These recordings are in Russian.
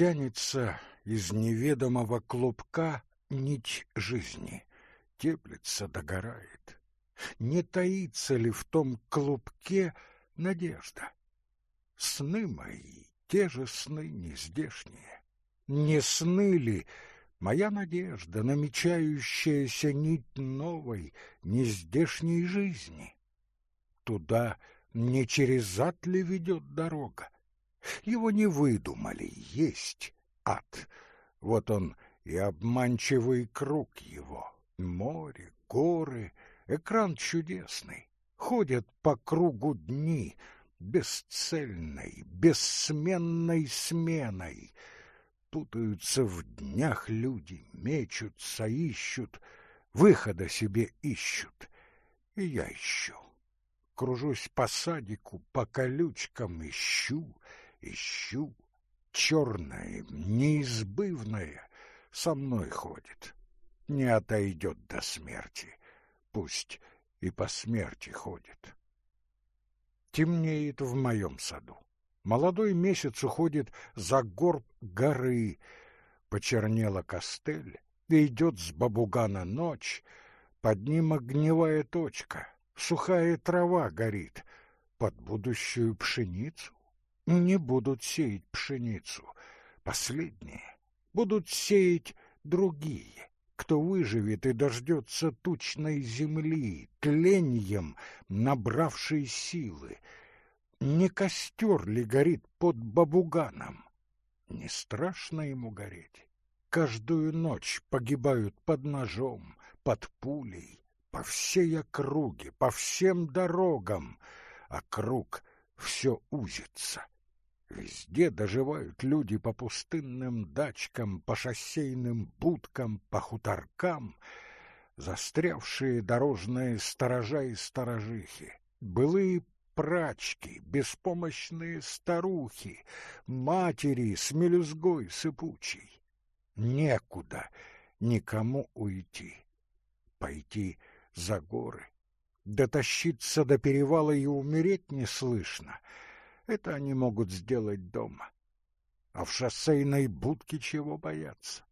тянется из неведомого клубка нить жизни, теплится, догорает. Не таится ли в том клубке надежда? Сны мои, те же сны нездешние. Не сны ли моя надежда, намечающаяся нить новой, нездешней жизни? Туда не через ад ли ведет дорога? Его не выдумали, есть ад. Вот он и обманчивый круг его. Море, горы, экран чудесный. Ходят по кругу дни, бесцельной, бессменной сменой. Путаются в днях люди, мечутся, ищут, выхода себе ищут. И я ищу. Кружусь по садику, по колючкам ищу, ищу. Черное, неизбывное со мной ходит. Не отойдет до смерти. Пусть и по смерти ходит. Темнеет в моем саду. Молодой месяц уходит за горб горы. Почернела костель, и идет с бабугана ночь. Под ним огневая точка, сухая трава горит. Под будущую пшеницу не будут сеять пшеницу. Последние будут сеять другие. Кто выживет и дождется тучной земли, тленьем набравшей силы. Не костер ли горит под бабуганом? Не страшно ему гореть. Каждую ночь погибают под ножом, под пулей, по всей округе, по всем дорогам, а круг все узится. Везде доживают люди по пустынным дачкам, по шоссейным будкам, по хуторкам, застрявшие дорожные сторожа и сторожихи, былые прачки, беспомощные старухи, матери с мелюзгой сыпучей. Некуда никому уйти. Пойти за горы, дотащиться до перевала и умереть не слышно — это они могут сделать дома. А в шоссейной будке чего бояться?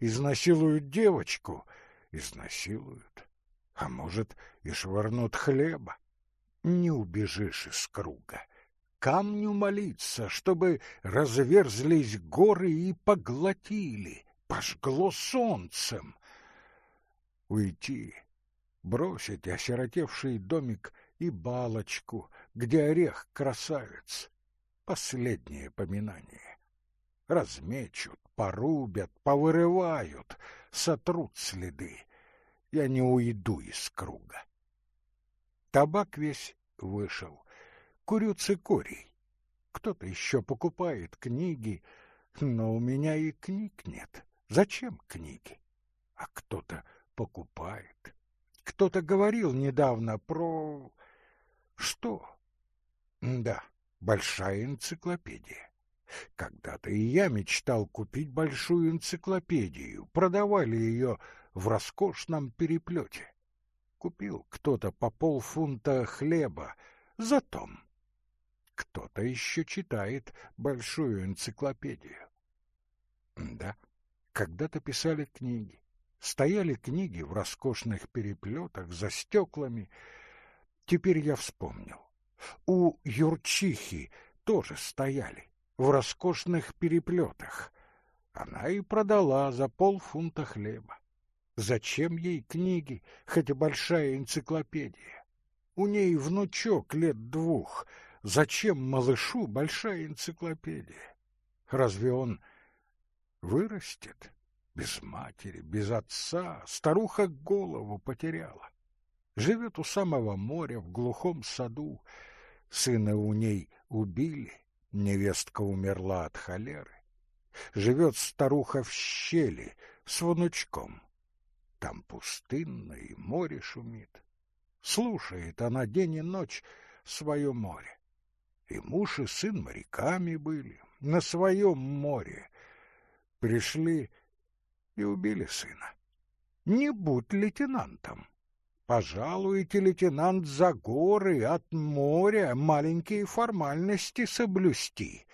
Изнасилуют девочку — изнасилуют. А может, и швырнут хлеба. Не убежишь из круга. Камню молиться, чтобы разверзлись горы и поглотили, пожгло солнцем. Уйти, бросить осиротевший домик и балочку, где орех красавец. Последнее поминание. Размечут, порубят, повырывают, сотрут следы. Я не уйду из круга. Табак весь вышел. Курю цикорий. Кто-то еще покупает книги, но у меня и книг нет. Зачем книги? А кто-то покупает. Кто-то говорил недавно про... Что? Да, большая энциклопедия. Когда-то и я мечтал купить большую энциклопедию. Продавали ее в роскошном переплете. Купил кто-то по полфунта хлеба за том. Кто-то еще читает большую энциклопедию. Да, когда-то писали книги. Стояли книги в роскошных переплетах за стеклами. Теперь я вспомнил. У Юрчихи тоже стояли, в роскошных переплетах. Она и продала за полфунта хлеба. Зачем ей книги, хотя большая энциклопедия? У ней внучок лет двух. Зачем малышу большая энциклопедия? Разве он вырастет? Без матери, без отца, старуха голову потеряла. Живет у самого моря, в глухом саду, Сына у ней убили, невестка умерла от холеры. Живет старуха в щели с внучком. Там пустынно и море шумит. Слушает она день и ночь свое море. И муж и сын моряками были, на своем море. Пришли и убили сына. Не будь лейтенантом. Пожалуйте, лейтенант, за горы от моря маленькие формальности соблюсти.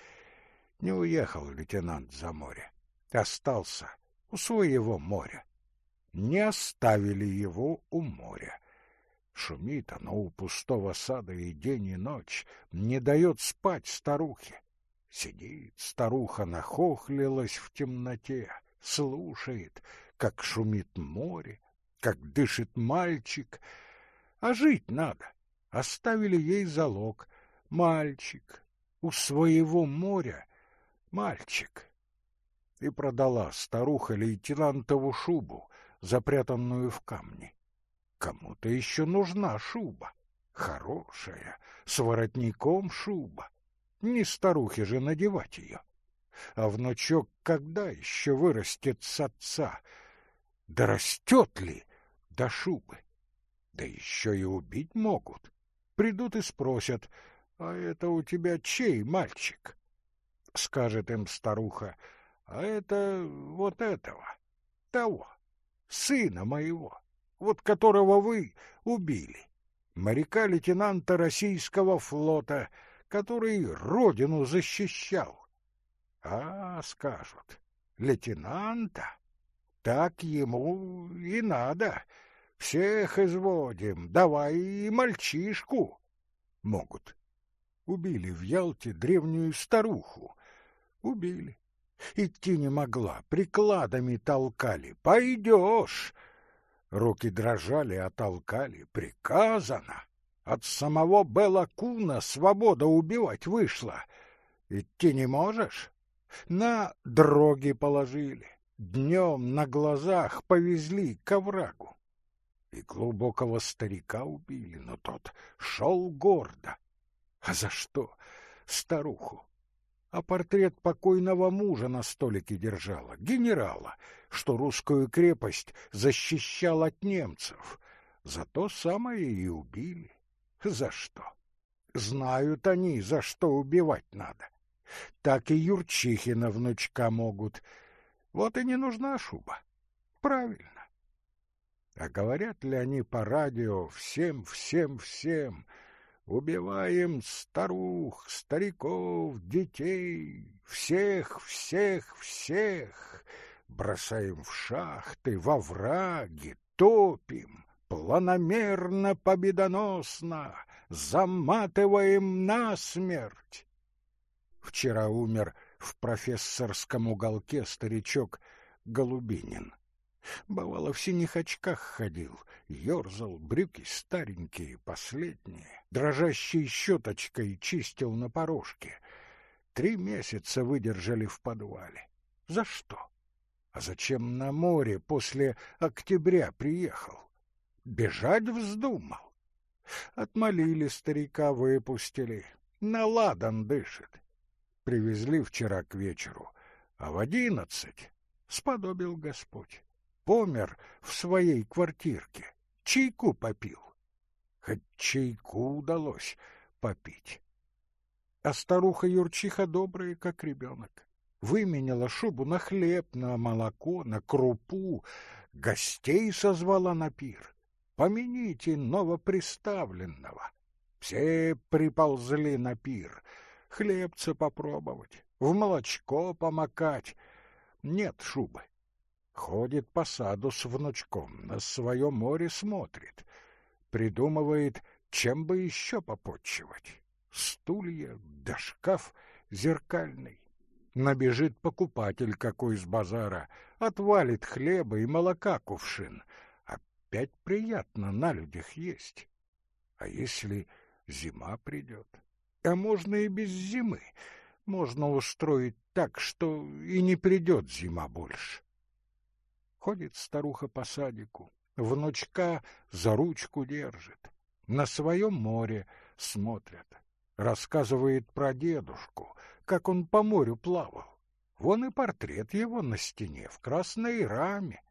Не уехал лейтенант за море, остался у своего моря. Не оставили его у моря. Шумит оно у пустого сада и день, и ночь, не дает спать старухе. Сидит старуха, нахохлилась в темноте, слушает, как шумит море, как дышит мальчик. А жить надо. Оставили ей залог. Мальчик. У своего моря мальчик. И продала старуха лейтенантову шубу, запрятанную в камни. Кому-то еще нужна шуба. Хорошая, с воротником шуба. Не старухе же надевать ее. А внучок когда еще вырастет с отца? Да растет ли до шубы? Да еще и убить могут. Придут и спросят, а это у тебя чей мальчик? Скажет им старуха, а это вот этого, того, сына моего, вот которого вы убили, моряка-лейтенанта российского флота, который родину защищал. А, скажут, лейтенанта? Так ему и надо. Всех изводим, давай и мальчишку. Могут. Убили в Ялте древнюю старуху. Убили. Идти не могла, прикладами толкали. Пойдешь. Руки дрожали, а толкали. Приказано. От самого Белла Куна свобода убивать вышла. Идти не можешь? На дроги положили. Днем на глазах повезли к оврагу. И глубокого старика убили, но тот шел гордо. А за что? Старуху. А портрет покойного мужа на столике держала, генерала, что русскую крепость защищал от немцев. За то самое и убили. За что? Знают они, за что убивать надо. Так и Юрчихина внучка могут. Вот и не нужна шуба. Правильно. А говорят ли они по радио всем, всем, всем? Убиваем старух, стариков, детей, всех, всех, всех. Бросаем в шахты, во враги, топим, планомерно, победоносно, заматываем насмерть. Вчера умер в профессорском уголке старичок Голубинин. Бывало, в синих очках ходил, ерзал, брюки старенькие, последние, дрожащей щеточкой чистил на порожке. Три месяца выдержали в подвале. За что? А зачем на море после октября приехал? Бежать вздумал. Отмолили старика, выпустили. На ладан дышит привезли вчера к вечеру, а в одиннадцать сподобил Господь. Помер в своей квартирке, чайку попил. Хоть чайку удалось попить. А старуха-юрчиха добрая, как ребенок. Выменяла шубу на хлеб, на молоко, на крупу, гостей созвала на пир. Помяните новоприставленного. Все приползли на пир — хлебца попробовать, в молочко помакать. Нет шубы. Ходит по саду с внучком, на свое море смотрит. Придумывает, чем бы еще попотчевать. Стулья да шкаф зеркальный. Набежит покупатель какой с базара, отвалит хлеба и молока кувшин. Опять приятно на людях есть. А если зима придет? А можно и без зимы. Можно устроить так, что и не придет зима больше. Ходит старуха по садику, внучка за ручку держит. На своем море смотрят. Рассказывает про дедушку, как он по морю плавал. Вон и портрет его на стене в красной раме.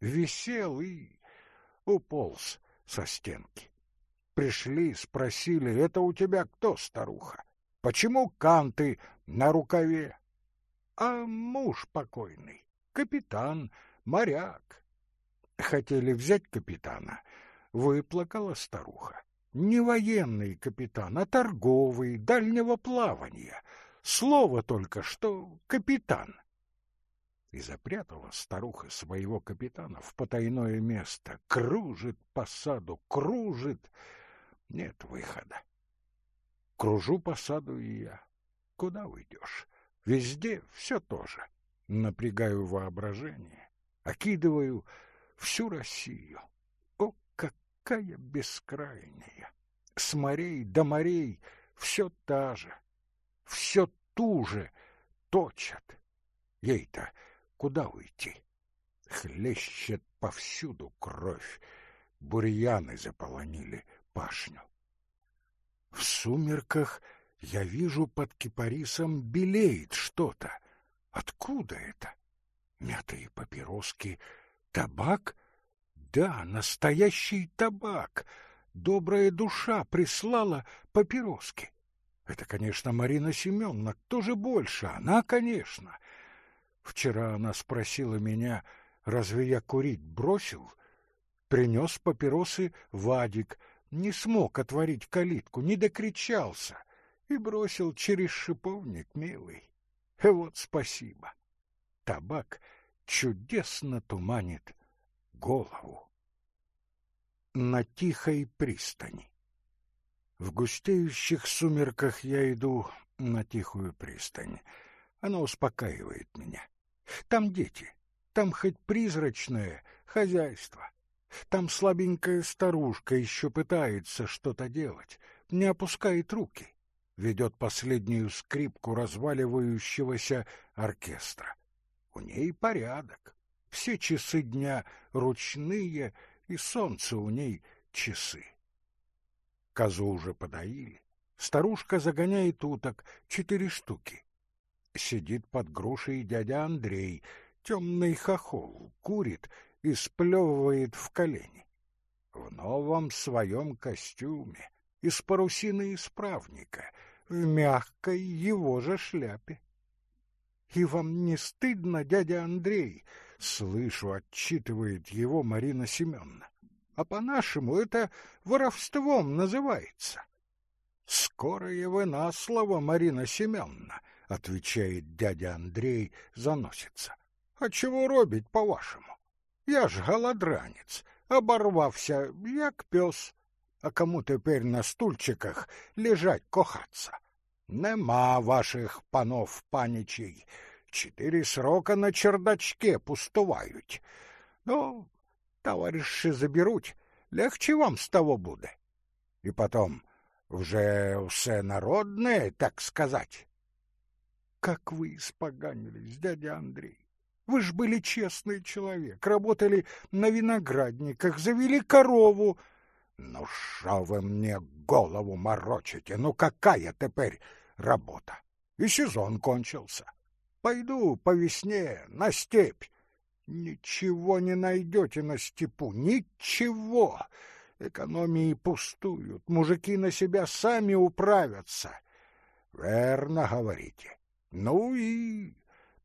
Висел и уполз со стенки. Пришли, спросили, это у тебя кто, старуха? Почему канты на рукаве? А муж покойный, капитан, моряк. Хотели взять капитана, выплакала старуха. Не военный капитан, а торговый, дальнего плавания. Слово только, что капитан. И запрятала старуха своего капитана в потайное место. Кружит по саду, кружит. Нет выхода. Кружу по саду и я. Куда уйдешь? Везде все то же. Напрягаю воображение, окидываю всю Россию. О, какая бескрайняя! С морей до морей все та же, все ту же точат. Ей-то куда уйти? Хлещет повсюду кровь, бурьяны заполонили пашню. В сумерках я вижу под кипарисом белеет что-то. Откуда это? Мятые папироски. Табак? Да, настоящий табак. Добрая душа прислала папироски. Это, конечно, Марина Семеновна. Кто же больше? Она, конечно. Вчера она спросила меня, разве я курить бросил? Принес папиросы Вадик, не смог отворить калитку, не докричался и бросил через шиповник, милый. Вот спасибо. Табак чудесно туманит голову. На тихой пристани. В густеющих сумерках я иду на тихую пристань. Она успокаивает меня. Там дети, там хоть призрачное хозяйство. Там слабенькая старушка еще пытается что-то делать, не опускает руки, ведет последнюю скрипку разваливающегося оркестра. У ней порядок. Все часы дня ручные, и солнце у ней часы. Козу уже подоили. Старушка загоняет уток, четыре штуки. Сидит под грушей дядя Андрей, темный хохол, курит и сплевывает в колени. В новом своем костюме, из парусины исправника, в мягкой его же шляпе. И вам не стыдно, дядя Андрей? Слышу, отчитывает его Марина Семеновна. А по-нашему это воровством называется. Скорое вы на слово, Марина Семеновна, отвечает дядя Андрей, заносится. А чего робить, по-вашему? Я ж голодранец, оборвався, як пес. А кому тепер на стульчиках лежать кохаться? Нема ваших панов панічей. Чотири срока на чердачке пустувають. Ну, товариші заберуть, легче вам з того буде. І потом, вже все народне, так сказать. Как вы испоганились, дядя Андрей. Вы ж были честный человек, работали на виноградниках, завели корову. ну, що ви мне голову морочите? Ну, какая теперь работа? И сезон кончился. Пойду по весне на степь. Ничего не найдете на степу, ничего. Экономии пустуют, мужики на себя сами управятся. Верно говорите. Ну и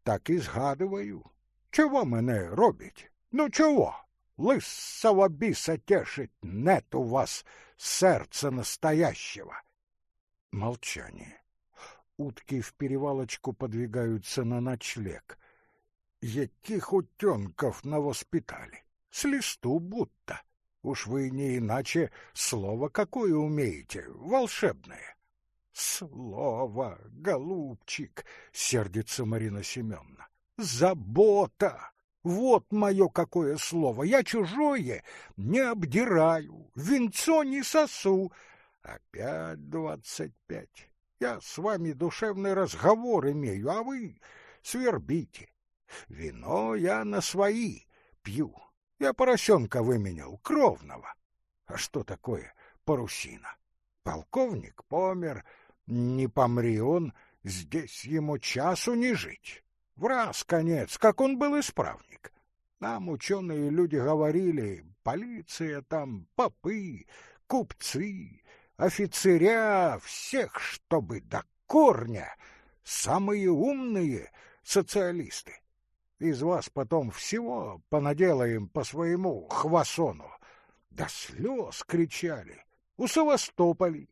так і згадую. Чого мене робить? Ну чого? Лысого биса тешить, нет у вас сердца настоящего. Молчание. Утки в перевалочку подвигаются на ночлег. Яких утенков навоспитали? С листу будто. Уж вы не иначе слово какое умеете, волшебное. Слово, голубчик, сердится Марина Семеновна. Забота! Вот мое какое слово! Я чужое не обдираю, венцо не сосу. Опять двадцать пять. Я с вами душевный разговор имею, а вы свербите. Вино я на свои пью. Я поросенка выменял, кровного. А что такое парусина? Полковник помер, не помри он, здесь ему часу не жить. В раз конец, как он был исправник. Нам ученые люди говорили, полиция там, попы, купцы, офицеря, всех, чтобы до корня, самые умные социалисты. Из вас потом всего понаделаем по своему хвасону. До слез кричали. У Севастополя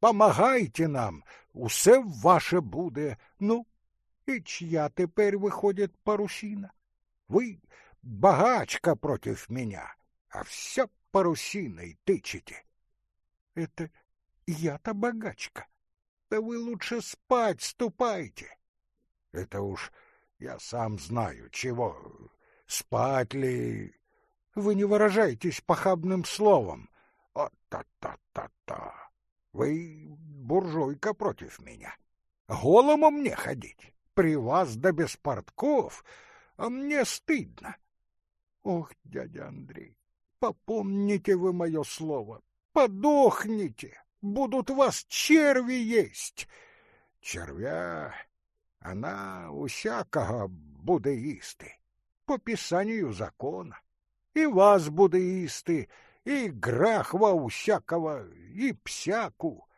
помагайте нам, усе ваше буде. Ну, і чья тепер виходить парусина? Вы богачка против меня, а все парусиной тычете. Это я-то богачка. Да вы лучше спать ступайте. Это уж я сам знаю, чего. Спать ли? Вы не выражаетесь похабным словом. О-та-та-та-та. Вы буржуйка против меня. Голому мне ходить. При вас да без портков. А мне стыдно. Ох, дядя Андрей, попомните вы мое слово. Подохните. Будут вас черви есть. Червя она усякого буде їсти, по писанию закона. И вас буде їсти, и грахва усякого, и псяку.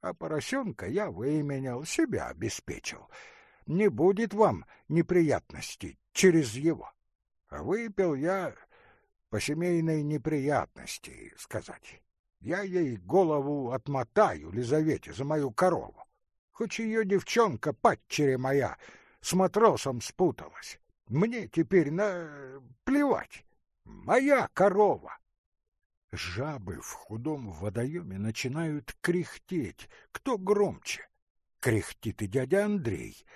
А поросенка я выменял, себя обеспечил. Не будет вам неприятностей через его. А выпил я по семейной неприятности, сказать. Я ей голову отмотаю, Лизавете, за мою корову. Хоть ее девчонка, падчере моя, с матросом спуталась. Мне теперь на плевать. Моя корова. Жабы в худом водоеме начинают кряхтеть. Кто громче? Кряхтит и дядя Андрей.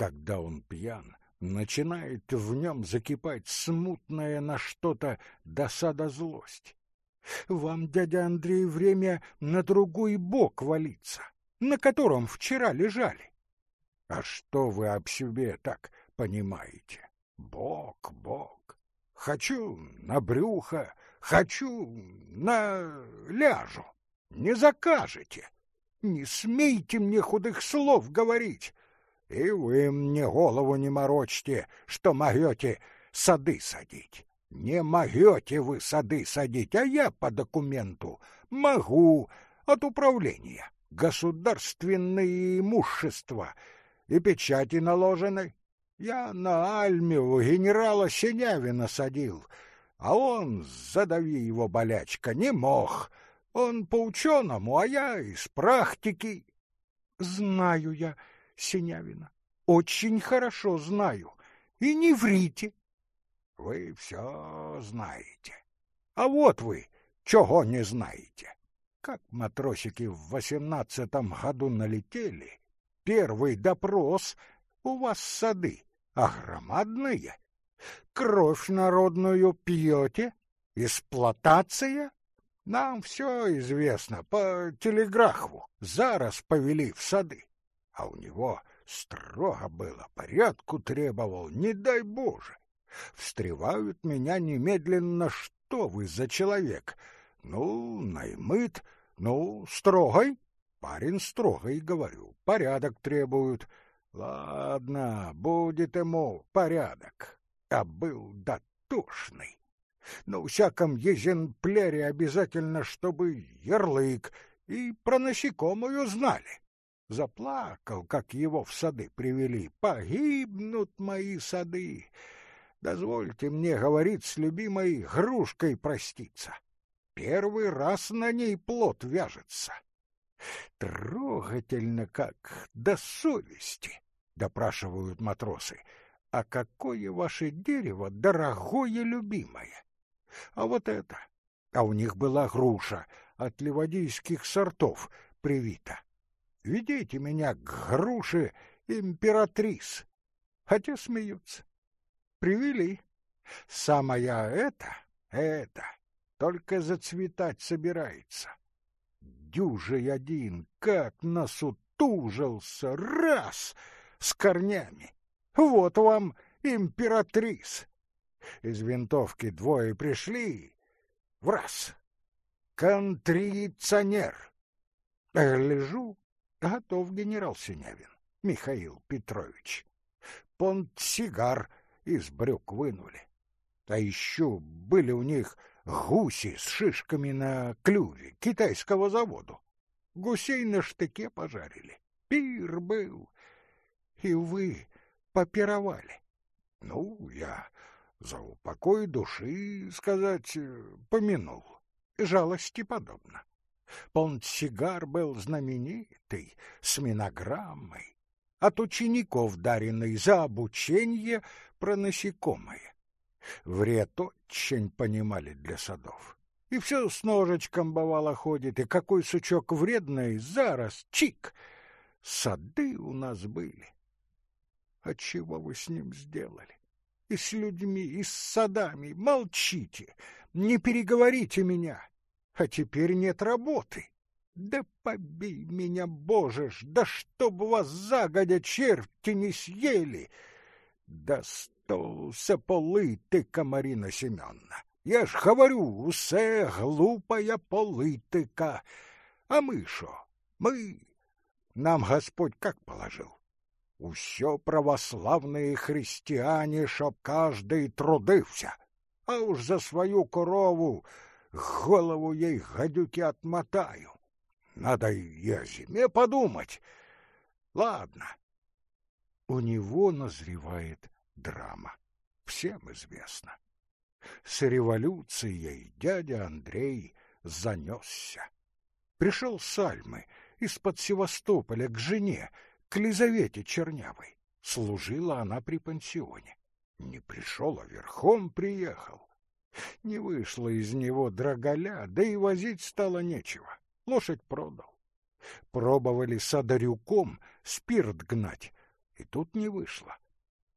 Когда он пьян, начинает в нем закипать смутная на что-то досада-злость. Вам, дядя Андрей, время на другой бок валиться на котором вчера лежали. А что вы об себе так понимаете? Бог, Бог. Хочу на брюхо, хочу на ляжу. Не закажете. Не смейте мне худых слов говорить. И вы мне голову не морочьте, что могете сады садить. Не могете вы сады садить, а я по документу могу от управления государственное имущество и печати наложены. Я на Альме у генерала Синявина садил, а он, задави его болячка, не мог. Он по-ученому, а я из практики. Знаю я Синявина, очень хорошо знаю, и не врите. Вы все знаете. А вот вы чего не знаете. Как матросики в восемнадцатом году налетели, первый допрос у вас сады, а громадные. Кровь народную пьете? Эксплуатация? Нам все известно по телеграфу. Зараз повели в сады. А у него строго было, порядку требовал, не дай Боже. Встревают меня немедленно, что вы за человек — ну, наймыт, ну, строгой. Парень строгой, говорю, порядок требуют. Ладно, будет ему порядок. А был дотошный. На всяком езенпляре обязательно, чтобы ярлык и про насекомую знали. Заплакал, как его в сады привели. Погибнут мои сады. Дозвольте мне говорить с любимой грушкой проститься первый раз на ней плод вяжется. Трогательно как, до совести, допрашивают матросы. А какое ваше дерево дорогое любимое? А вот это. А у них была груша от ливадийских сортов привита. Ведите меня к груше императрис. Хотя смеются. Привели. Самая это, это только зацветать собирается. Дюжий один, как насутужился, раз, с корнями. Вот вам императрис. Из винтовки двое пришли, в раз. Контрицонер. Лежу, готов генерал Синявин, Михаил Петрович. Понт-сигар из брюк вынули. А еще были у них гуси с шишками на клюве китайского заводу. Гусей на штыке пожарили. Пир был. И вы попировали. Ну, я за упокой души, сказать, помянул. Жалости подобно. Понтсигар был знаменитый, с минограммой, от учеников даренный за обучение про насекомые. Вред очень понимали для садов. И все с ножичком бывало ходит, и какой сучок вредный, зараз, чик! Сады у нас были. А чего вы с ним сделали? И с людьми, и с садами. Молчите, не переговорите меня. А теперь нет работы. Да побей меня, Боже ж, да чтоб вас загодя черти не съели! Да столся политика, Марина Семеновна. Я ж говорю, усе глупая политика. А мы шо? Мы... Нам Господь как положил? Усё православные христиане, чтоб каждый трудився. А уж за свою корову голову ей гадюки отмотаю. Надо и о зиме подумать. Ладно. У него назревает драма. Всем известно. С революцией дядя Андрей занесся. Пришел с Альмы из-под Севастополя к жене, к Лизавете Чернявой. Служила она при пансионе. Не пришел, а верхом приехал. Не вышло из него драголя, да и возить стало нечего. Лошадь продал. Пробовали садарюком спирт гнать, и тут не вышло.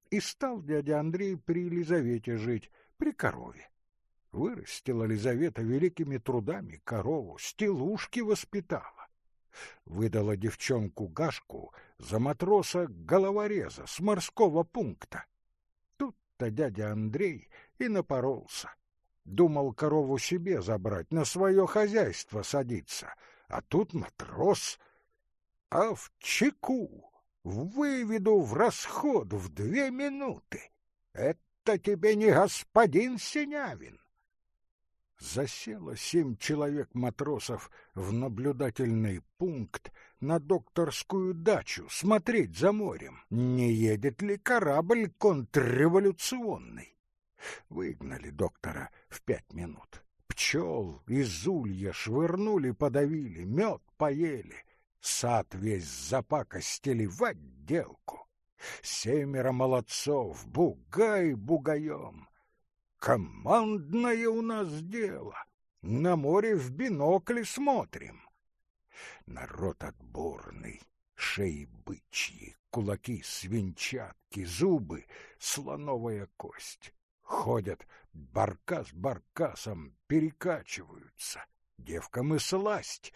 И стал дядя Андрей при Елизавете жить, при корове. Вырастила Лизавета великими трудами корову, стелушки воспитала. Выдала девчонку Гашку за матроса головореза с морского пункта. Тут-то дядя Андрей и напоролся. Думал корову себе забрать, на свое хозяйство садиться, а тут матрос. А в чеку выведу в расход в две минуты. Это тебе не господин Синявин. Засело семь человек-матросов в наблюдательный пункт на докторскую дачу смотреть за морем, не едет ли корабль контрреволюционный. Выгнали доктора в пять минут. Пчел из улья швырнули, подавили, мед поели, сад весь запакостили в отделку. Семеро молодцов, бугай бугаем. Командное у нас дело. На море в бинокле смотрим. Народ отборный, шеи бычьи, кулаки свинчатки, зубы, слоновая кость. Ходят барка с баркасом, перекачиваются. Девкам и сласть,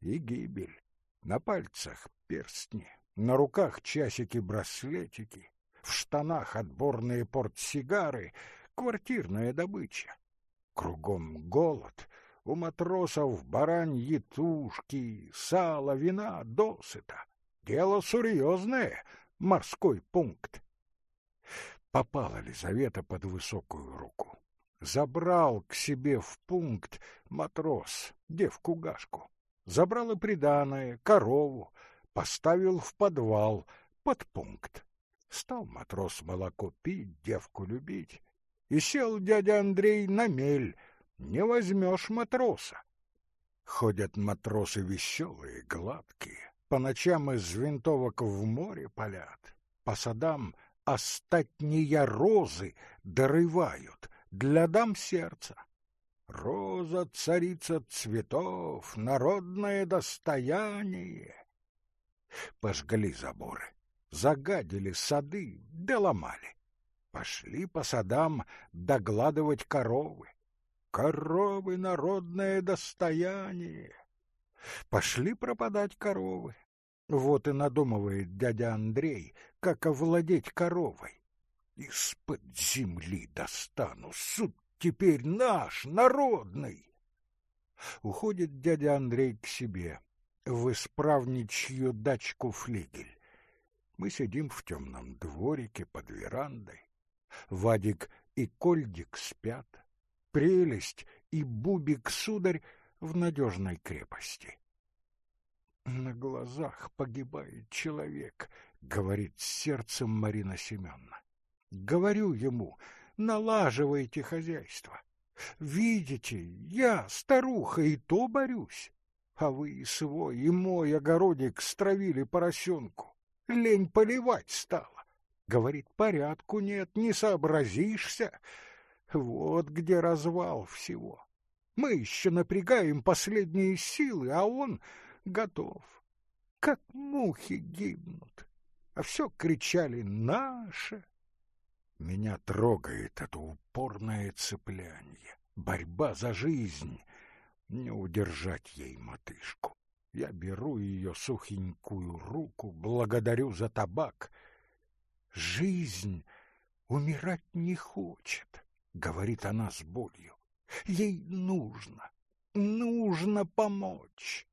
и гибель. На пальцах перстни, на руках часики-браслетики, в штанах отборные портсигары, квартирная добыча. Кругом голод, у матросов бараньи тушки, сало, вина досыта. Дело серьезное, морской пункт. Попала Лизавета под высокую руку. Забрал к себе в пункт матрос, девку-гашку. Забрал и приданое, корову, поставил в подвал под пункт. Стал матрос молоко пить, девку любить. И сел дядя Андрей на мель, не возьмешь матроса. Ходят матросы веселые, гладкие, по ночам из винтовок в море палят, по садам остатние розы дорывают для дам сердца. Роза — царица цветов, народное достояние пожгли заборы, загадили сады, доломали. Пошли по садам догладывать коровы. Коровы — народное достояние. Пошли пропадать коровы. Вот и надумывает дядя Андрей, как овладеть коровой. Из-под земли достану, суд теперь наш, народный. Уходит дядя Андрей к себе, в исправничью дачку флигель. Мы сидим в темном дворике под верандой. Вадик и Кольдик спят. Прелесть и Бубик-сударь в надежной крепости. На глазах погибает человек, говорит сердцем Марина Семеновна. Говорю ему, налаживайте хозяйство. Видите, я, старуха, и то борюсь. А вы и свой, и мой огородик стравили поросенку. Лень поливать стала. Говорит, порядку нет, не сообразишься. Вот где развал всего. Мы еще напрягаем последние силы, а он готов. Как мухи гибнут. А все кричали «Наше!» Меня трогает это упорное цеплянье, борьба за жизнь. Не удержать ей мотышку. Я беру ее сухенькую руку, благодарю за табак. Жизнь умирать не хочет, говорит она с болью. Ей нужно, нужно помочь.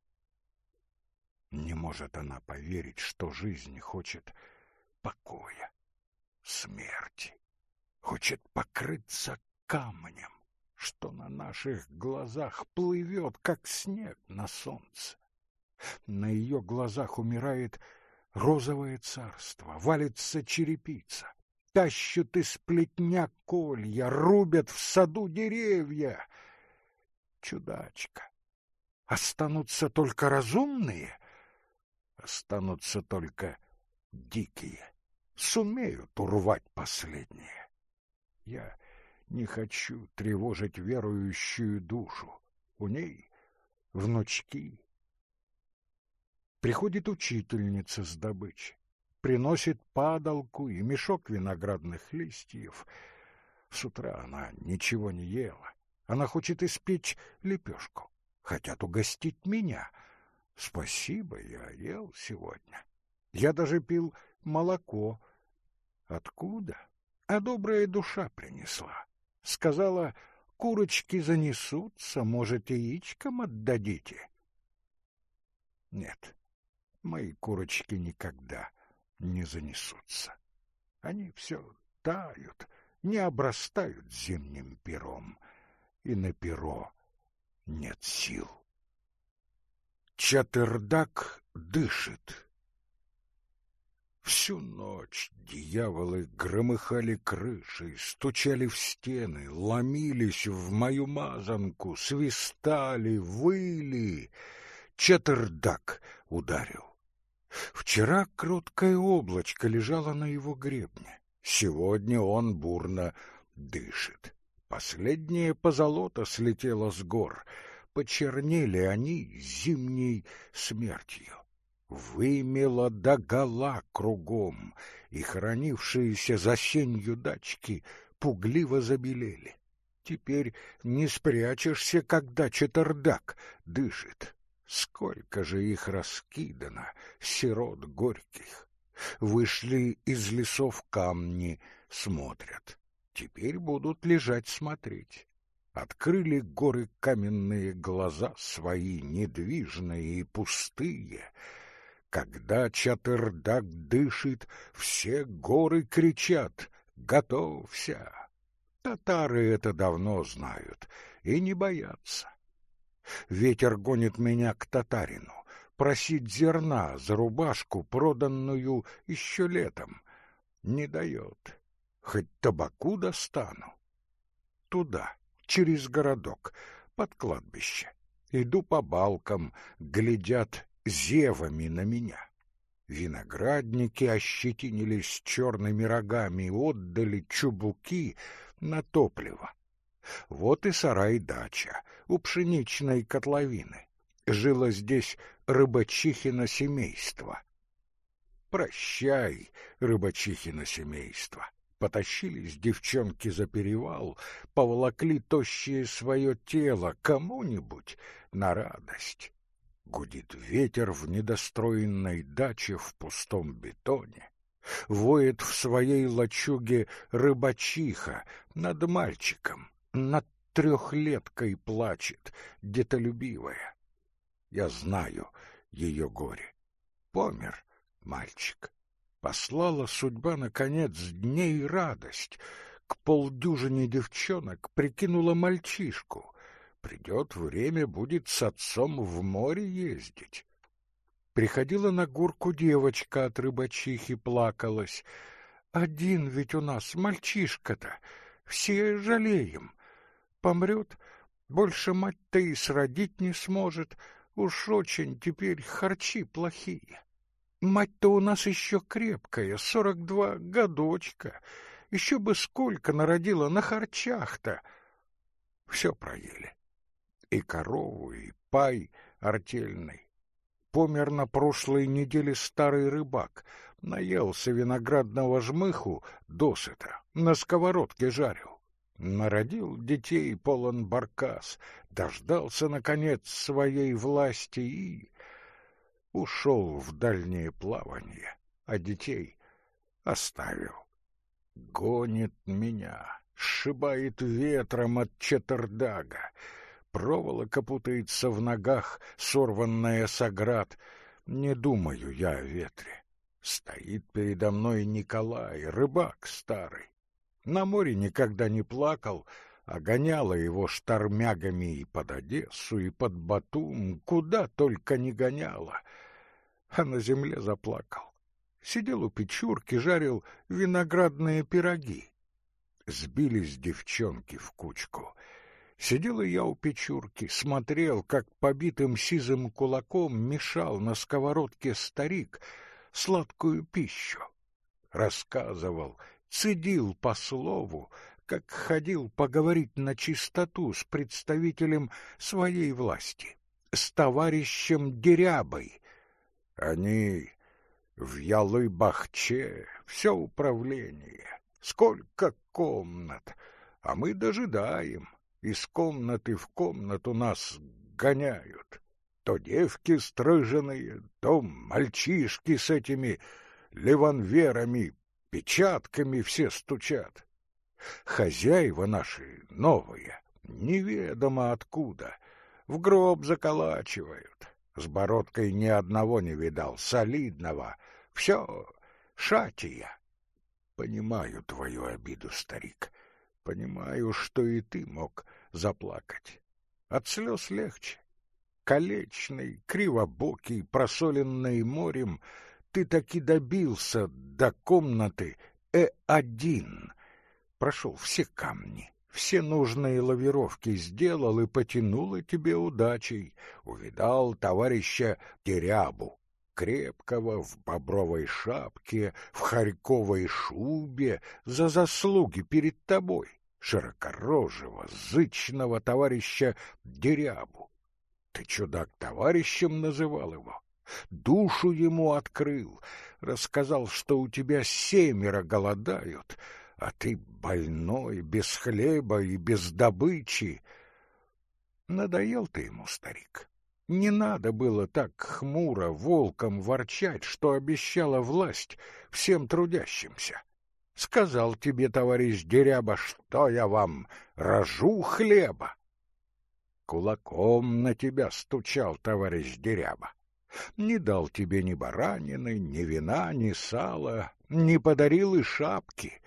Не может она поверить, что жизнь хочет покоя, смерти, хочет покрыться камнем, что на наших глазах плывет, как снег на солнце. На ее глазах умирает розовое царство, валится черепица, тащат из плетня колья, рубят в саду деревья. Чудачка. Останутся только разумные, останутся только дикие. Сумеют урвать последнее. Я не хочу тревожить верующую душу. У ней внучки. Приходит учительница с добычи приносит падалку и мешок виноградных листьев. С утра она ничего не ела. Она хочет испечь лепешку. Хотят угостить меня. Спасибо, я ел сегодня. Я даже пил молоко. Откуда? А добрая душа принесла. Сказала, курочки занесутся, может, яичкам отдадите. Нет, мои курочки никогда не занесутся. Они все тают, не обрастают зимним пером, и на перо нет сил. Чатырдак дышит. Всю ночь дьяволы громыхали крышей, стучали в стены, ломились в мою мазанку, свистали, выли. Чатырдак ударил. Вчера кроткое облачко лежало на его гребне. Сегодня он бурно дышит. Последнее позолота слетело с гор. Почернели они зимней смертью. Вымело догола кругом, и хранившиеся за сенью дачки пугливо забелели. Теперь не спрячешься, когда четырдак дышит. Сколько же их раскидано, сирот горьких! Вышли из лесов камни, смотрят. Теперь будут лежать смотреть. Открыли горы каменные глаза свои, недвижные и пустые. Когда Чатырдак дышит, все горы кричат «Готовься!». Татары это давно знают и не боятся. Ветер гонит меня к татарину, просить зерна за рубашку, проданную еще летом. Не дает. Хоть табаку достану. Туда, через городок, под кладбище. Иду по балкам, глядят зевами на меня. Виноградники ощетинились черными рогами, отдали чубуки на топливо. Вот и сарай-дача у пшеничной котловины. Жило здесь рыбачихино семейство. Прощай, рыбачихино семейство. Потащились девчонки за перевал, поволокли тощее свое тело кому-нибудь на радость. Гудит ветер в недостроенной даче в пустом бетоне. Воет в своей лачуге рыбачиха над мальчиком над трехлеткой плачет, детолюбивая. Я знаю ее горе. Помер мальчик. Послала судьба, наконец, дней радость. К полдюжине девчонок прикинула мальчишку. Придет время, будет с отцом в море ездить. Приходила на горку девочка от рыбачихи, плакалась. Один ведь у нас мальчишка-то, все жалеем помрет, больше мать-то и сродить не сможет, Уж очень теперь харчи плохие. Мать-то у нас еще крепкая, сорок два годочка. Еще бы сколько народила на харчах-то. Все проели. И корову, и пай артельный. Помер на прошлой неделе старый рыбак. Наелся виноградного жмыху досыта, на сковородке жарил. Народил детей полон баркас, дождался, наконец, своей власти и... ушел в дальнее плавание, а детей оставил. Гонит меня, сшибает ветром от четырдага, проволока путается в ногах, сорванная с оград. Не думаю я о ветре. Стоит передо мной Николай, рыбак старый. На море никогда не плакал, а гоняла его штормягами и под Одессу, и под Батум, куда только не гоняла. А на земле заплакал. Сидел у печурки, жарил виноградные пироги. Сбились девчонки в кучку. Сидел и я у печурки, смотрел, как побитым сизым кулаком мешал на сковородке старик сладкую пищу. Рассказывал, цедил по слову, как ходил поговорить на чистоту с представителем своей власти, с товарищем Дерябой. Они в Ялы-Бахче все управление, сколько комнат, а мы дожидаем, из комнаты в комнату нас гоняют. То девки стриженные, то мальчишки с этими леванверами печатками все стучат. Хозяева наши новые, неведомо откуда, в гроб заколачивают. С бородкой ни одного не видал, солидного. Все шатия. Понимаю твою обиду, старик. Понимаю, что и ты мог заплакать. От слез легче. Колечный, кривобокий, просоленный морем — ты таки добился до комнаты Э1. Прошел все камни, все нужные лавировки сделал и потянуло тебе удачей. Увидал товарища Терябу, крепкого в бобровой шапке, в харьковой шубе, за заслуги перед тобой, широкорожего, зычного товарища Дерябу. Ты чудак товарищем называл его? душу ему открыл, рассказал, что у тебя семеро голодают, а ты больной, без хлеба и без добычи. Надоел ты ему, старик. Не надо было так хмуро волком ворчать, что обещала власть всем трудящимся. Сказал тебе, товарищ Деряба, что я вам рожу хлеба. Кулаком на тебя стучал товарищ Деряба не дал тебе ни баранины, ни вина, ни сала, не подарил и шапки.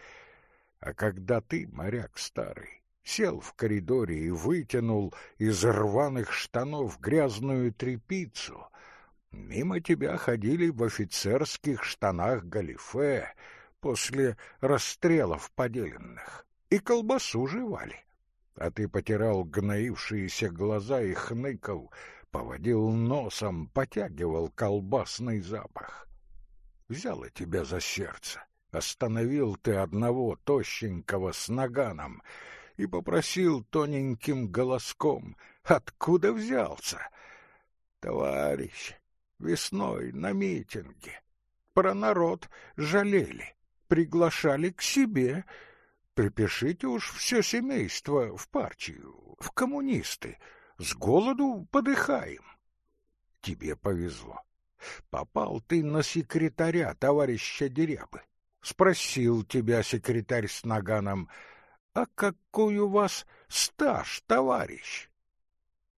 А когда ты, моряк старый, сел в коридоре и вытянул из рваных штанов грязную тряпицу, мимо тебя ходили в офицерских штанах галифе после расстрелов поделенных и колбасу жевали. А ты потирал гноившиеся глаза и хныкал — поводил носом, потягивал колбасный запах. Взяла тебя за сердце, остановил ты одного тощенького с наганом и попросил тоненьким голоском, откуда взялся. Товарищ, весной на митинге про народ жалели, приглашали к себе. Припишите уж все семейство в партию, в коммунисты — с голоду подыхаем. Тебе повезло. Попал ты на секретаря товарища Дерябы. Спросил тебя секретарь с наганом, а какой у вас стаж, товарищ?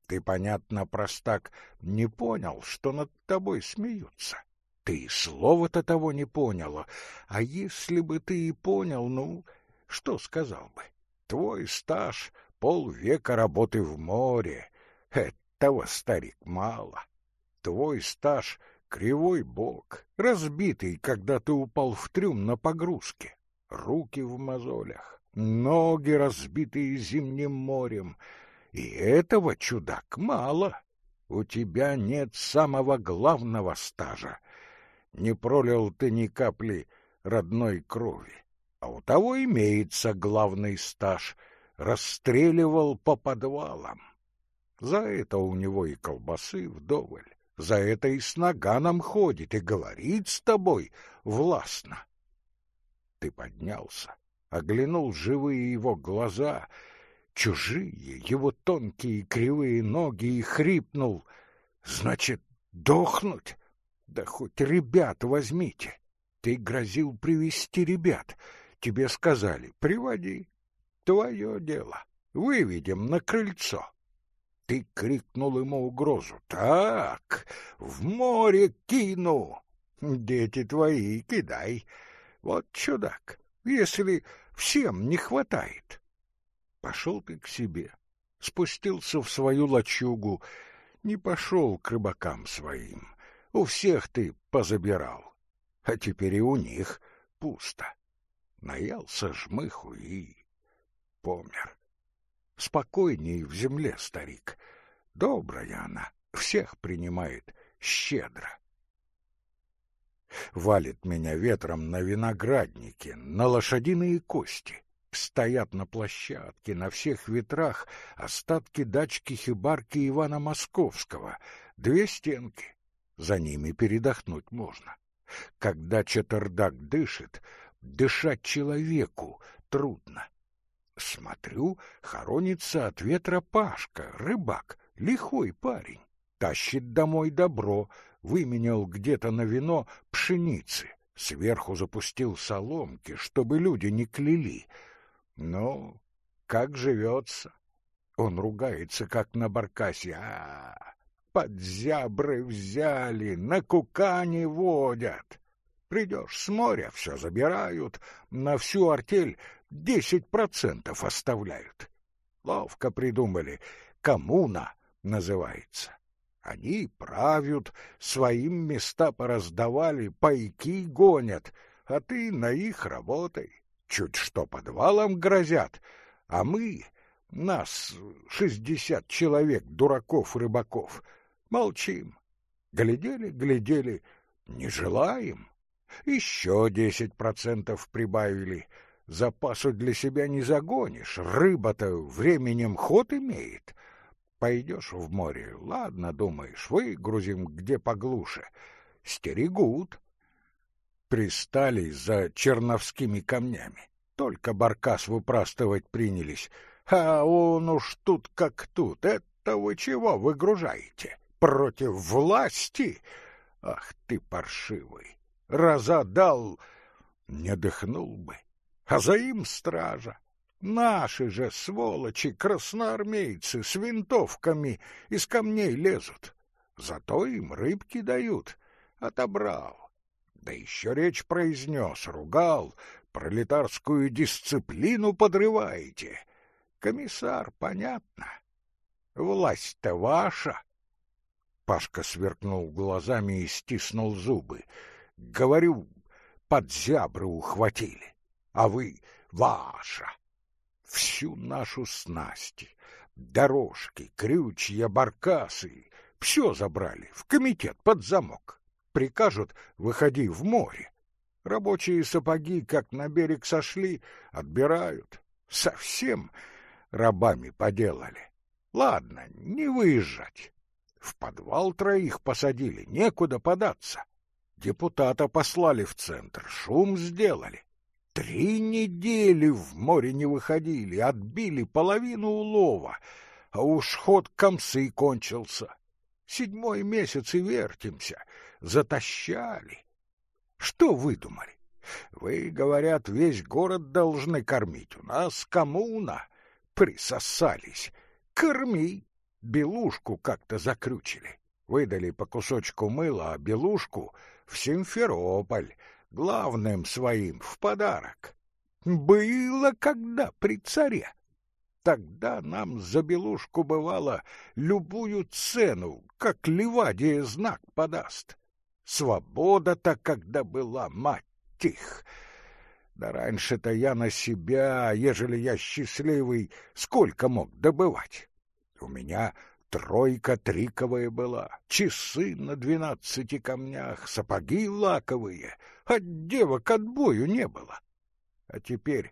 Ты, понятно, простак, не понял, что над тобой смеются. Ты слова-то того не поняла. А если бы ты и понял, ну, что сказал бы? Твой стаж полвека работы в море. Этого, старик, мало. Твой стаж — кривой бок, разбитый, когда ты упал в трюм на погрузке. Руки в мозолях, ноги разбитые зимним морем. И этого, чудак, мало. у тебя нет самого главного стажа. Не пролил ты ни капли родной крови, а у того имеется главный стаж — расстреливал по подвалам. За это у него и колбасы вдоволь, за это и с наганом ходит и говорит с тобой властно. Ты поднялся, оглянул живые его глаза, чужие, его тонкие кривые ноги и хрипнул. Значит, дохнуть? Да хоть ребят возьмите. Ты грозил привести ребят. Тебе сказали, приводи. Твое дело. Выведем на крыльцо. Ты крикнул ему угрозу. Так, в море кину. Дети твои кидай. Вот чудак, если всем не хватает. Пошел ты к себе, спустился в свою лачугу, не пошел к рыбакам своим. У всех ты позабирал, а теперь и у них пусто. Наелся жмыху и помер. Спокойней в земле старик. Добрая она, всех принимает щедро валит меня ветром на винограднике, на лошадиные кости. Стоят на площадке на всех ветрах остатки дачки-хибарки Ивана Московского, две стенки. За ними передохнуть можно. Когда четырдак дышит, дышать человеку трудно. Смотрю, хоронится от ветра Пашка, рыбак, лихой парень. Тащит домой добро, выменял где-то на вино пшеницы, сверху запустил соломки, чтобы люди не кляли. Ну, как живется? Он ругается, как на баркасе. А, -а, -а под зябры взяли, на кукане водят. Придешь с моря, все забирают, на всю артель десять процентов оставляют. Ловко придумали, коммуна называется. Они правят, своим места пораздавали, пайки гонят, а ты на их работай. Чуть что подвалом грозят, а мы, нас шестьдесят человек, дураков-рыбаков, молчим. Глядели, глядели, не желаем. Еще десять процентов прибавили. Запасу для себя не загонишь, рыба-то временем ход имеет. Пойдешь в море, ладно, думаешь, выгрузим где поглуше. Стерегут. Пристали за черновскими камнями. Только баркас выпрастывать принялись. А он уж тут как тут. Это вы чего выгружаете? Против власти? Ах ты паршивый! Разодал, не дыхнул бы. А за им стража. Наши же сволочи, красноармейцы, с винтовками из камней лезут. Зато им рыбки дают. Отобрал. Да еще речь произнес, ругал. Пролетарскую дисциплину подрываете. Комиссар, понятно. Власть-то ваша. Пашка сверкнул глазами и стиснул зубы. Говорю, под зябры ухватили. А вы — ваша всю нашу снасти, дорожки, крючья, баркасы, все забрали в комитет под замок. Прикажут, выходи в море. Рабочие сапоги, как на берег сошли, отбирают. Совсем рабами поделали. Ладно, не выезжать. В подвал троих посадили, некуда податься. Депутата послали в центр, шум сделали. Три недели в море не выходили, отбили половину улова, а уж ход комсы кончился. Седьмой месяц и вертимся, затащали. Что выдумали? Вы, говорят, весь город должны кормить, у нас коммуна. Присосались. Корми. Белушку как-то закрючили. Выдали по кусочку мыла, а белушку в Симферополь — главным своим в подарок. Было когда при царе. Тогда нам за белушку бывало любую цену, как Ливадия знак подаст. Свобода-то когда была, мать тих. Да раньше-то я на себя, ежели я счастливый, сколько мог добывать? У меня Тройка триковая была, часы на двенадцати камнях, сапоги лаковые, от девок отбою не было. А теперь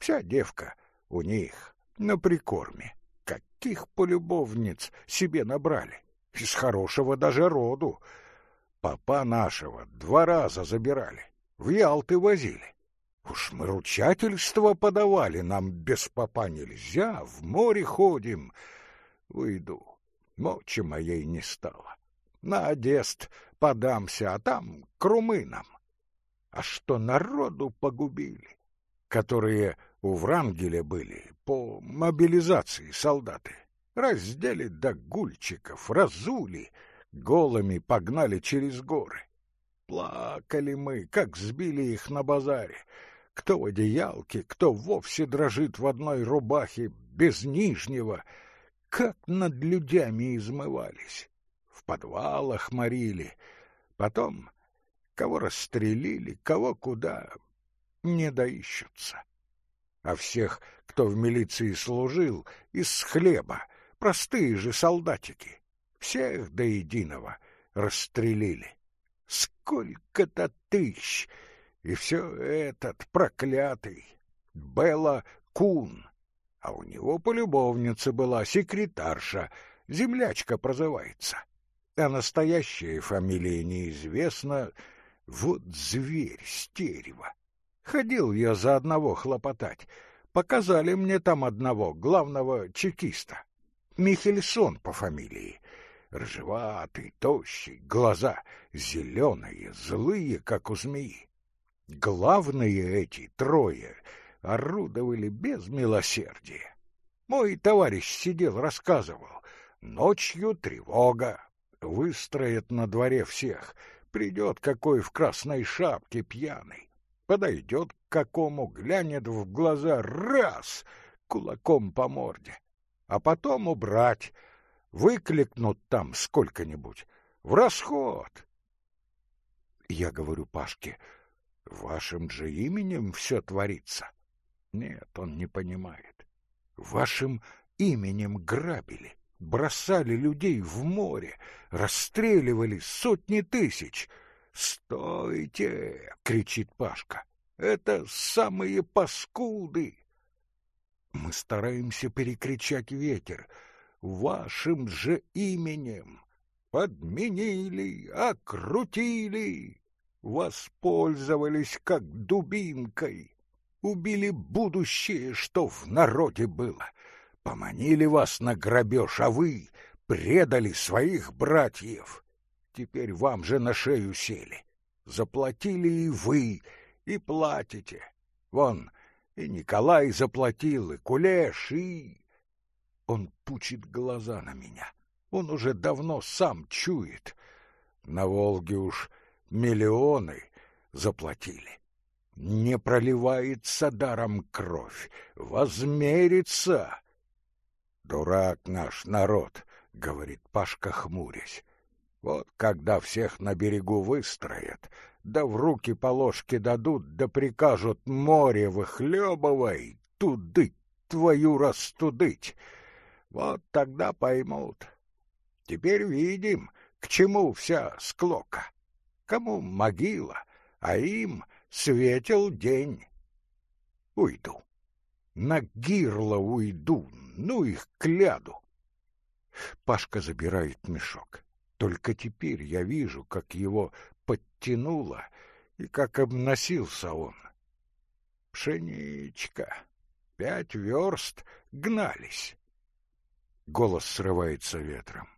вся девка у них на прикорме. Каких полюбовниц себе набрали, из хорошего даже роду. Папа нашего два раза забирали, в Ялты возили. Уж мы ручательство подавали, нам без папа нельзя, в море ходим. Выйду, мочи моей не стало. На Одест подамся, а там к румынам. А что народу погубили, которые у Врангеля были по мобилизации солдаты. Раздели до гульчиков, разули, голыми погнали через горы. Плакали мы, как сбили их на базаре. Кто в одеялке, кто вовсе дрожит в одной рубахе, без нижнего. Как над людьми измывались. В подвалах морили. Потом кого расстрелили, кого куда, не доищутся а всех, кто в милиции служил, из хлеба, простые же солдатики. Всех до единого расстрелили. Сколько-то тысяч! И все этот проклятый Белла Кун. А у него полюбовница была секретарша, землячка прозывается. А настоящая фамилия неизвестна. Вот зверь стерева. Ходил я за одного хлопотать. Показали мне там одного, главного чекиста. Михельсон по фамилии. Ржеватый, тощий, глаза зеленые, злые, как у змеи. Главные эти трое орудовали без милосердия. Мой товарищ сидел, рассказывал. Ночью тревога. Выстроят на дворе всех. Придет какой в красной шапке пьяный подойдет к какому, глянет в глаза раз кулаком по морде, а потом убрать, выкликнут там сколько-нибудь, в расход. Я говорю Пашке, вашим же именем все творится. Нет, он не понимает. Вашим именем грабили, бросали людей в море, расстреливали сотни тысяч — «Стойте!» — кричит Пашка. «Это самые паскуды!» Мы стараемся перекричать ветер. «Вашим же именем!» Подменили, окрутили, воспользовались как дубинкой, убили будущее, что в народе было, поманили вас на грабеж, а вы предали своих братьев. Теперь вам же на шею сели. Заплатили и вы, и платите. Вон, и Николай заплатил, и Кулеш, и... Он пучит глаза на меня. Он уже давно сам чует. На Волге уж миллионы заплатили. Не проливается даром кровь, возмерится. Дурак наш народ, — говорит Пашка, хмурясь. Вот когда всех на берегу выстроят, да в руки по ложке дадут, да прикажут море выхлебывай, туды твою растудыть, вот тогда поймут. Теперь видим, к чему вся склока. Кому могила, а им светил день. Уйду. На гирло уйду, ну их кляду. Пашка забирает мешок. Только теперь я вижу, как его подтянуло и как обносился он. Пшеничка, пять верст гнались. Голос срывается ветром.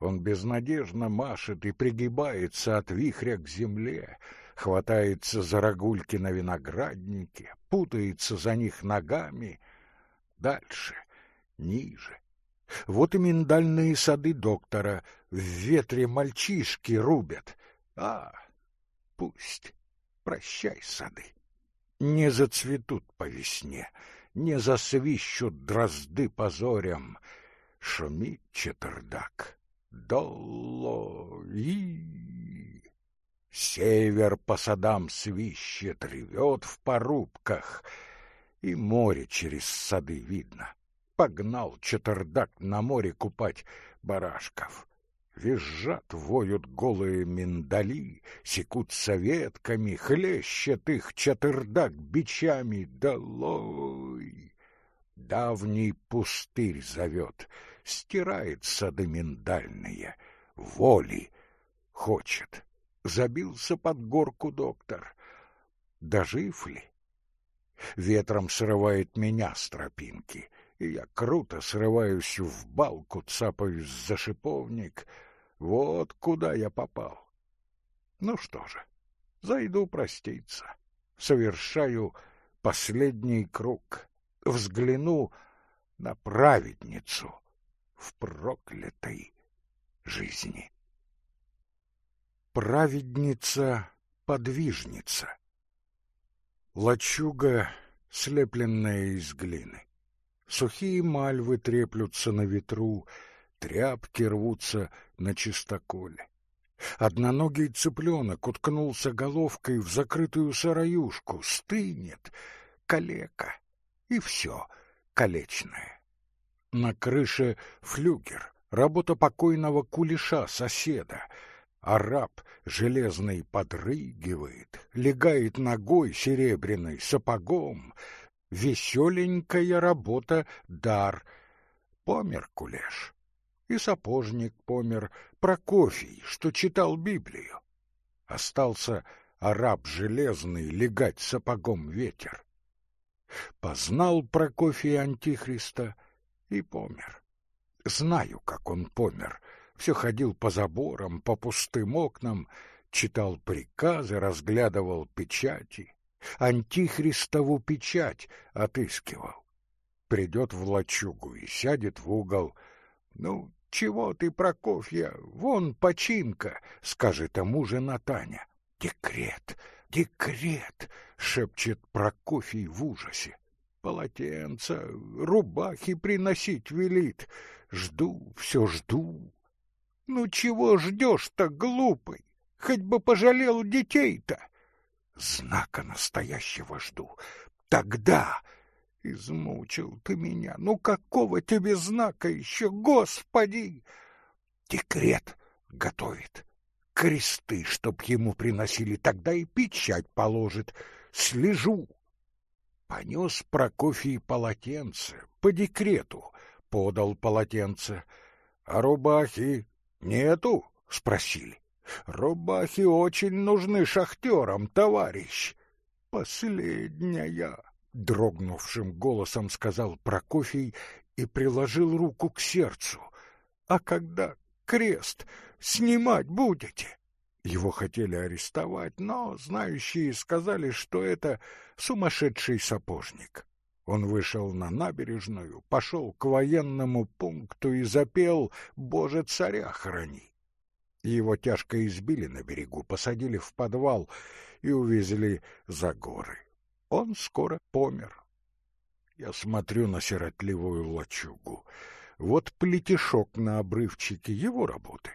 Он безнадежно машет и пригибается от вихря к земле, хватается за рогульки на винограднике, путается за них ногами. Дальше, ниже, вот и миндальные сады доктора в ветре мальчишки рубят. А, пусть. Прощай, сады. Не зацветут по весне, не засвищут дрозды позорям. Шумит четвердак. Долло и Север по садам свищет, ревет в порубках, и море через сады видно погнал четырдак на море купать барашков. Визжат, воют голые миндали, секутся ветками, хлещет их четырдак бичами. Долой! Давний пустырь зовет, стирает сады миндальные, воли хочет. Забился под горку доктор. Дожив ли? Ветром срывает меня с тропинки, и я круто срываюсь в балку, цапаюсь за шиповник. Вот куда я попал. Ну что же, зайду проститься. Совершаю последний круг. Взгляну на праведницу в проклятой жизни. Праведница-подвижница Лачуга, слепленная из глины. Сухие мальвы треплются на ветру, тряпки рвутся на чистоколе. Одноногий цыпленок уткнулся головкой в закрытую сараюшку, стынет, калека, и все колечное. На крыше флюгер, работа покойного кулеша соседа — Араб железный подрыгивает, легает ногой серебряной, сапогом. Веселенькая работа — дар. Помер кулеш. И сапожник помер, Прокофий, что читал Библию. Остался араб железный легать сапогом ветер. Познал Прокофий Антихриста и помер. Знаю, как он помер — все ходил по заборам, по пустым окнам, читал приказы, разглядывал печати, антихристову печать отыскивал. Придет в лачугу и сядет в угол. «Ну, чего ты, Прокофья, вон починка!» — скажет ему жена Таня. «Декрет, декрет!» — шепчет Прокофий в ужасе. «Полотенца, рубахи приносить велит. Жду, все жду, ну чего ждешь-то, глупый? Хоть бы пожалел детей-то. Знака настоящего жду. Тогда измучил ты меня. Ну какого тебе знака еще, господи? Декрет готовит. Кресты, чтоб ему приносили, тогда и печать положит. Слежу. Понес Прокофий полотенце по декрету, подал полотенце. А рубахи Нету? спросили. Рубахи очень нужны шахтерам, товарищ. Последняя, дрогнувшим голосом сказал Прокофий и приложил руку к сердцу. А когда крест снимать будете? Его хотели арестовать, но знающие сказали, что это сумасшедший сапожник. Он вышел на набережную, пошел к военному пункту и запел «Боже, царя храни!». Его тяжко избили на берегу, посадили в подвал и увезли за горы. Он скоро помер. Я смотрю на сиротливую лачугу. Вот плетешок на обрывчике его работы.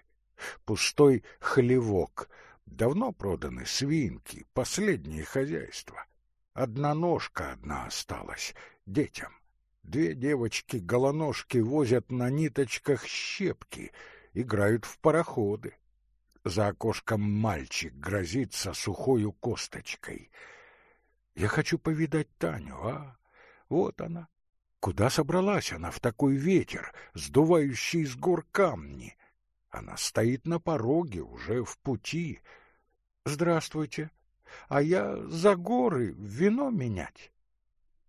Пустой хлевок. Давно проданы свинки, последнее хозяйство. Одна ножка одна осталась детям. Две девочки-голоножки возят на ниточках щепки, играют в пароходы. За окошком мальчик грозится сухою косточкой. Я хочу повидать Таню, а? Вот она. Куда собралась она в такой ветер, сдувающий с гор камни? Она стоит на пороге, уже в пути. Здравствуйте а я за горы вино менять.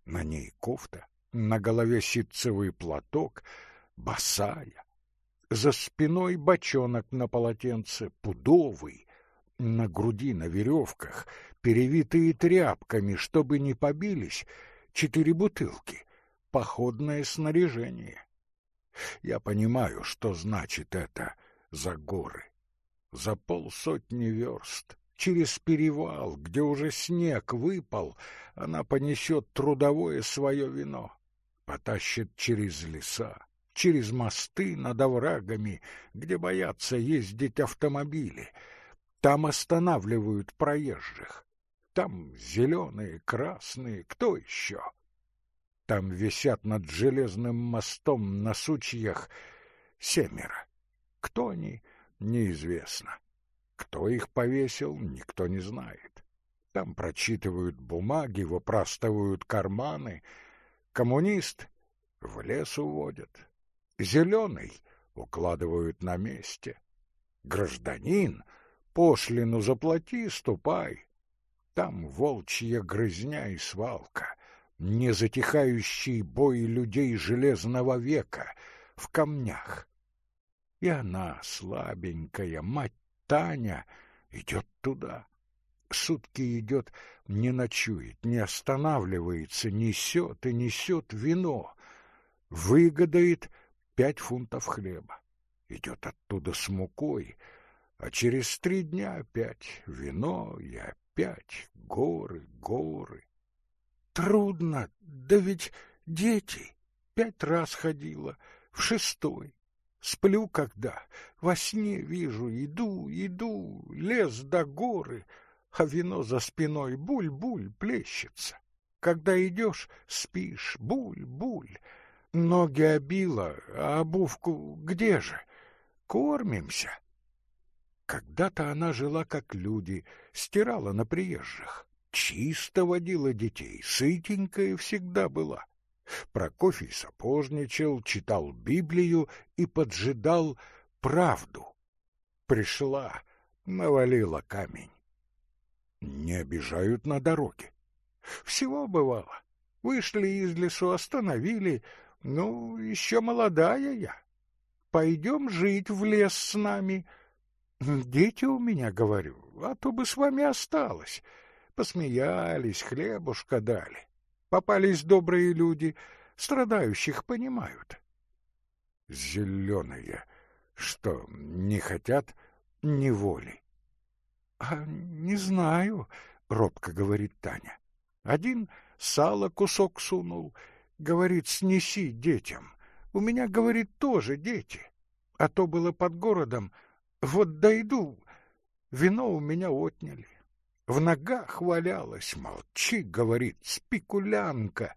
На ней кофта, на голове ситцевый платок, босая. За спиной бочонок на полотенце, пудовый, на груди на веревках, перевитые тряпками, чтобы не побились, четыре бутылки, походное снаряжение. Я понимаю, что значит это за горы. За полсотни верст, через перевал, где уже снег выпал, она понесет трудовое свое вино, потащит через леса, через мосты над оврагами, где боятся ездить автомобили. Там останавливают проезжих. Там зеленые, красные, кто еще? Там висят над железным мостом на сучьях семеро. Кто они, неизвестно. Кто их повесил, никто не знает. Там прочитывают бумаги, выпрастывают карманы. Коммунист в лес уводят. Зеленый укладывают на месте. Гражданин, пошлину заплати, ступай. Там волчья грызня и свалка, незатихающий бой людей железного века в камнях. И она, слабенькая, мать Таня, идет туда. Сутки идет, не ночует, не останавливается, несет и несет вино. Выгодает пять фунтов хлеба. Идет оттуда с мукой, а через три дня опять вино и опять горы, горы. Трудно, да ведь дети. Пять раз ходила, в шестой. Сплю когда, во сне вижу, иду, иду, лес до горы, а вино за спиной буль-буль плещется. Когда идешь, спишь, буль-буль. Ноги обила, а обувку где же? Кормимся. Когда-то она жила как люди, стирала на приезжих, чисто водила детей, сытенькая всегда была. Прокофий сапожничал, читал Библию и поджидал правду. Пришла, навалила камень. Не обижают на дороге. Всего бывало. Вышли из лесу, остановили. Ну, еще молодая я. Пойдем жить в лес с нами — Дети у меня, говорю, а то бы с вами осталось. Посмеялись, хлебушка дали. Попались добрые люди, страдающих понимают. Зеленые, что, не хотят неволи? — А не знаю, — робко говорит Таня. Один сало кусок сунул, говорит, снеси детям. У меня, говорит, тоже дети. А то было под городом, вот дойду, вино у меня отняли. В ногах валялась, молчи, говорит, спекулянка.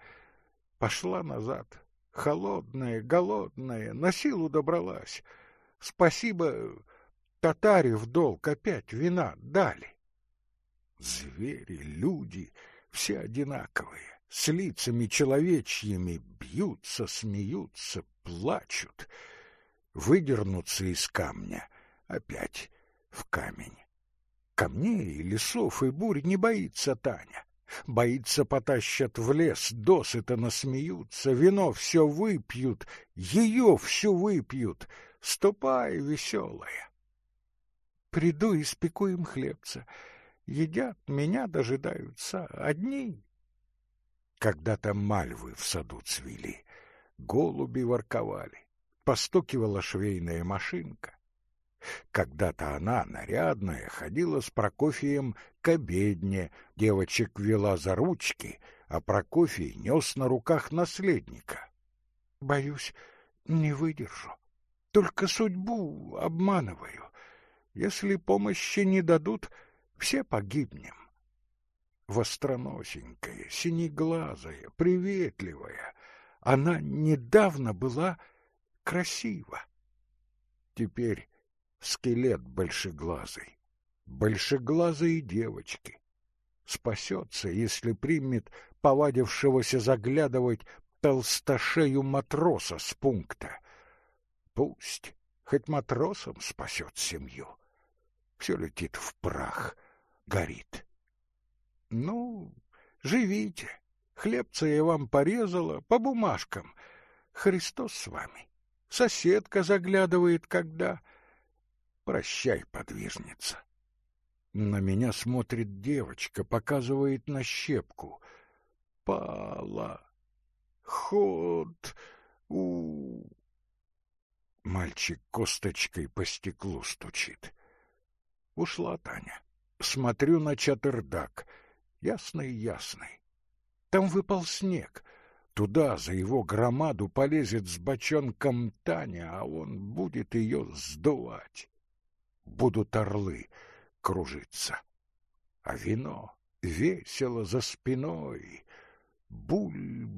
Пошла назад, холодная, голодная, на силу добралась. Спасибо, татаре в долг опять вина дали. Звери, люди, все одинаковые, с лицами человечьими, бьются, смеются, плачут. Выдернуться из камня — Опять в камень. Камней, лесов и бурь не боится Таня. Боится, потащат в лес, досыта насмеются, вино все выпьют, ее все выпьют. Ступай, веселая. Приду и спеку им хлебца. Едят, меня дожидаются одни. Когда-то мальвы в саду цвели, голуби ворковали, постукивала швейная машинка. Когда-то она, нарядная, ходила с Прокофием к обедне, девочек вела за ручки, а Прокофий нес на руках наследника. Боюсь, не выдержу. Только судьбу обманываю. Если помощи не дадут, все погибнем. Востроносенькая, синеглазая, приветливая, она недавно была красива. Теперь скелет большеглазый, большеглазые девочки. Спасется, если примет повадившегося заглядывать толстошею матроса с пункта. Пусть, хоть матросом спасет семью. Все летит в прах, горит. Ну, живите. Хлебца я вам порезала по бумажкам. Христос с вами. Соседка заглядывает, когда... Прощай, подвижница. На меня смотрит девочка, показывает на щепку. Пала. Ход. У. Мальчик косточкой по стеклу стучит. Ушла Таня. Смотрю на чатырдак. Ясный-ясный. Там выпал снег. Туда, за его громаду, полезет с бочонком Таня, а он будет ее сдувать будут орлы кружиться. А вино весело за спиной. Буль-буль-буль.